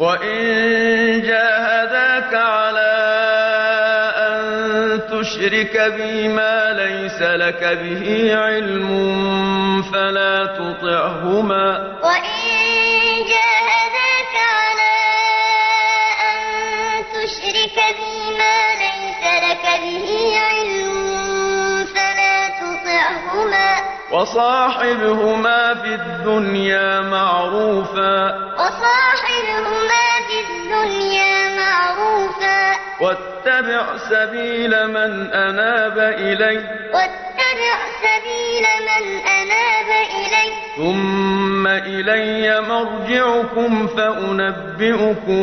وَإِن جَاهَدَاكَ عَلَىٰ أَن تُشْرِكَ بِي مَا لَيْسَ لَكَ بِهِ عِلْمٌ فَلَا تُطِعْهُمَا ۖ وَصَاحِبْهُمَا فِي الدُّنْيَا مَعْرُوفًا ۖ تُطِعْهُمَا ۖ وَصَاحِبْهُمَا فِي الدُّنْيَا مَعْرُوفًا ۖ وَاتَّبِعْ سَبِيلَ مَنْ أَنَابَ إِلَيَّ ۚ. ثُمَّ إِلَيَّ مَرْجِعُكُمْ فَأُنَبِّئُكُم